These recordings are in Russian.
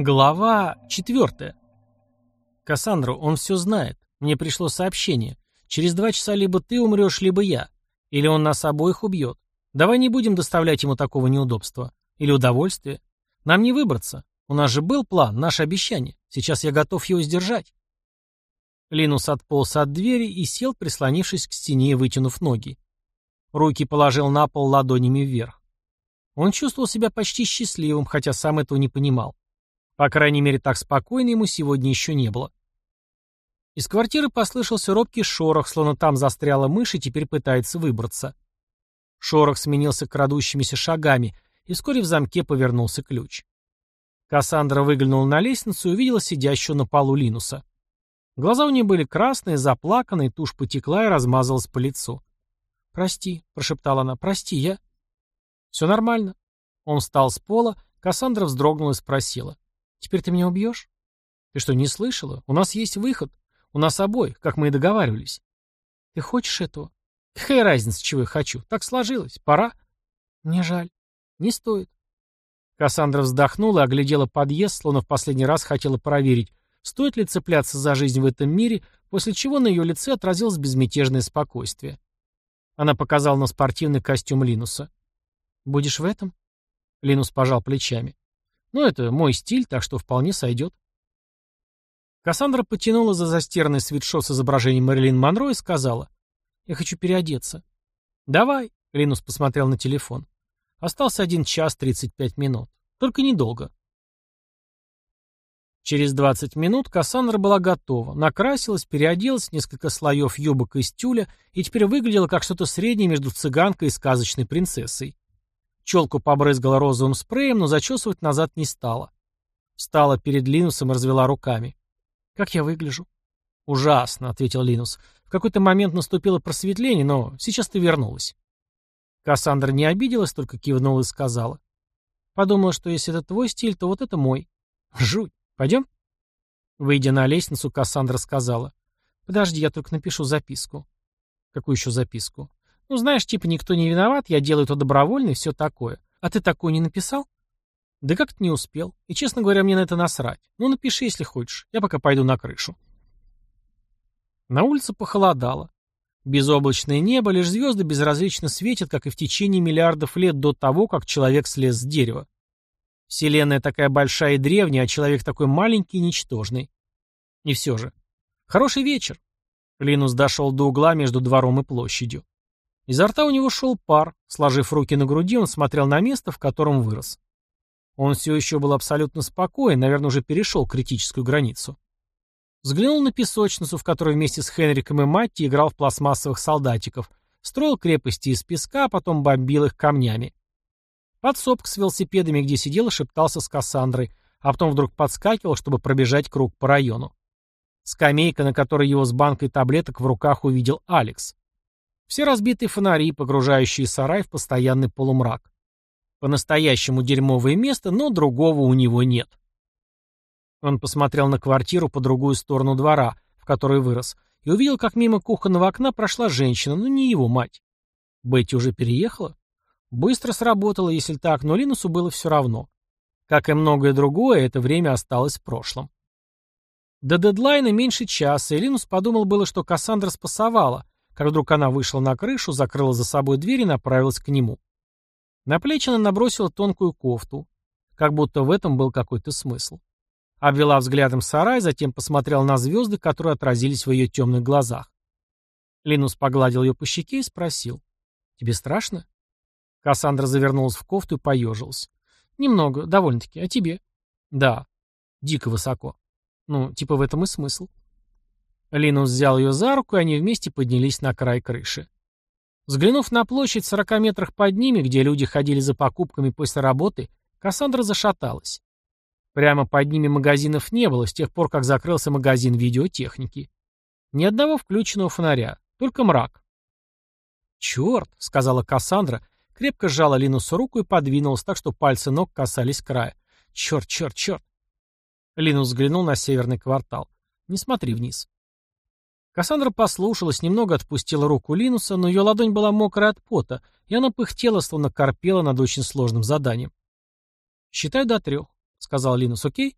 Глава четвертая. Кассандра, он все знает. Мне пришло сообщение. Через два часа либо ты умрешь, либо я. Или он нас обоих убьет. Давай не будем доставлять ему такого неудобства. Или удовольствия. Нам не выбраться. У нас же был план, наше обещание. Сейчас я готов его сдержать. Линус отполз от двери и сел, прислонившись к стене и вытянув ноги. Руки положил на пол ладонями вверх. Он чувствовал себя почти счастливым, хотя сам этого не понимал. По крайней мере, так спокойно ему сегодня еще не было. Из квартиры послышался робкий шорох, словно там застряла мышь и теперь пытается выбраться. Шорох сменился крадущимися шагами, и вскоре в замке повернулся ключ. Кассандра выглянула на лестницу и увидела сидящего на полу Линуса. Глаза у нее были красные, заплаканные, тушь потекла и размазалась по лицу. «Прости», — прошептала она, — «прости, я...» «Все нормально». Он встал с пола, Кассандра вздрогнула и спросила. Теперь ты меня убьешь? Ты что, не слышала? У нас есть выход. У нас обоих, как мы и договаривались. Ты хочешь этого? Какая разница, чего я хочу? Так сложилось. Пора. Мне жаль. Не стоит. Кассандра вздохнула и оглядела подъезд, словно в последний раз хотела проверить, стоит ли цепляться за жизнь в этом мире, после чего на ее лице отразилось безмятежное спокойствие. Она показала на спортивный костюм Линуса. «Будешь в этом?» Линус пожал плечами. Ну, это мой стиль, так что вполне сойдет. Кассандра потянула за застиранный свитшот с изображением Мэрилин Монро и сказала, «Я хочу переодеться». «Давай», — Линус посмотрел на телефон. Остался один час тридцать пять минут. Только недолго. Через двадцать минут Кассандра была готова, накрасилась, переоделась, несколько слоев юбок из тюля и теперь выглядела как что-то среднее между цыганкой и сказочной принцессой. Челку побрызгала розовым спреем, но зачесывать назад не стала. Встала перед Линусом и развела руками. «Как я выгляжу?» «Ужасно», — ответил Линус. «В какой-то момент наступило просветление, но сейчас ты вернулась». Кассандра не обиделась, только кивнула и сказала. «Подумала, что если это твой стиль, то вот это мой. Жуть. Пойдем?» Выйдя на лестницу, Кассандра сказала. «Подожди, я только напишу записку». «Какую еще записку?» Ну, знаешь, типа никто не виноват, я делаю это добровольно и все такое. А ты такую не написал? Да как-то не успел. И, честно говоря, мне на это насрать. Ну, напиши, если хочешь. Я пока пойду на крышу. На улице похолодало. Безоблачное небо, лишь звезды безразлично светят, как и в течение миллиардов лет до того, как человек слез с дерева. Вселенная такая большая и древняя, а человек такой маленький и ничтожный. И все же. Хороший вечер. Линус дошел до угла между двором и площадью. Изо рта у него шел пар. Сложив руки на груди, он смотрел на место, в котором вырос. Он все еще был абсолютно спокоен, наверное, уже перешел критическую границу. Взглянул на песочницу, в которой вместе с Хенриком и Матти играл в пластмассовых солдатиков, строил крепости из песка, а потом бомбил их камнями. Подсобка с велосипедами, где сидел и шептался с Кассандрой, а потом вдруг подскакивал, чтобы пробежать круг по району. Скамейка, на которой его с банкой таблеток в руках увидел Алекс. Все разбитые фонари, погружающие сарай в постоянный полумрак. По-настоящему дерьмовое место, но другого у него нет. Он посмотрел на квартиру по другую сторону двора, в которой вырос, и увидел, как мимо кухонного окна прошла женщина, но не его мать. Бетти уже переехала? Быстро сработало, если так, но Линусу было все равно. Как и многое другое, это время осталось в прошлом. До дедлайна меньше часа, и Линус подумал было, что Кассандра спасовала, как вдруг она вышла на крышу, закрыла за собой дверь и направилась к нему. На плечи она набросила тонкую кофту, как будто в этом был какой-то смысл. Обвела взглядом сарай, затем посмотрела на звезды, которые отразились в ее темных глазах. Линус погладил ее по щеке и спросил. «Тебе страшно?» Кассандра завернулась в кофту и поежилась. «Немного, довольно-таки. А тебе?» «Да. Дико высоко. Ну, типа в этом и смысл». Линус взял ее за руку, и они вместе поднялись на край крыши. Взглянув на площадь в сорока метрах под ними, где люди ходили за покупками после работы, Кассандра зашаталась. Прямо под ними магазинов не было с тех пор, как закрылся магазин видеотехники. Ни одного включенного фонаря, только мрак. «Черт!» — сказала Кассандра, крепко сжала Линусу руку и подвинулась так, что пальцы ног касались края. «Черт, черт, черт!» Линус взглянул на северный квартал. «Не смотри вниз». Кассандра послушалась, немного отпустила руку Линуса, но ее ладонь была мокрая от пота, и она пыхтела, словно корпела над очень сложным заданием. «Считаю до трех», — сказал Линус, — «окей?»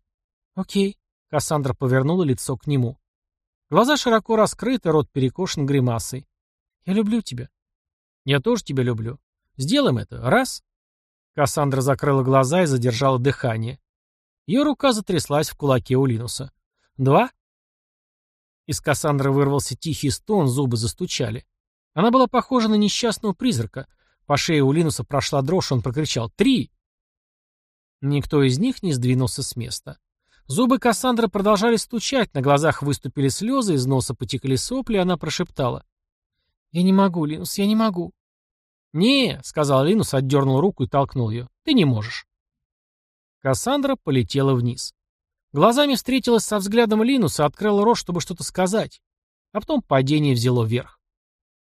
«Окей», — Кассандра повернула лицо к нему. Глаза широко раскрыты, рот перекошен гримасой. «Я люблю тебя». «Я тоже тебя люблю. Сделаем это. Раз». Кассандра закрыла глаза и задержала дыхание. Ее рука затряслась в кулаке у Линуса. «Два?» Из Кассандры вырвался тихий стон, зубы застучали. Она была похожа на несчастного призрака. По шее у Линуса прошла дрожь, он прокричал «Три!». Никто из них не сдвинулся с места. Зубы Кассандры продолжали стучать, на глазах выступили слезы, из носа потекли сопли, и она прошептала. «Я не могу, Линус, я не могу». «Не», — сказал Линус, отдернул руку и толкнул ее. «Ты не можешь». Кассандра полетела вниз. Глазами встретилась со взглядом Линуса, открыла рот, чтобы что-то сказать. А потом падение взяло вверх.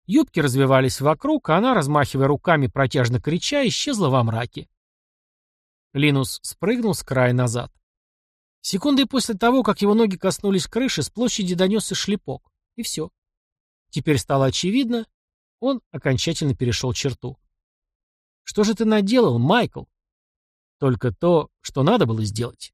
Юбки развивались вокруг, а она, размахивая руками, протяжно крича, исчезла во мраке. Линус спрыгнул с края назад. Секунды после того, как его ноги коснулись крыши, с площади донесся шлепок. И все. Теперь стало очевидно, он окончательно перешел черту. «Что же ты наделал, Майкл?» «Только то, что надо было сделать».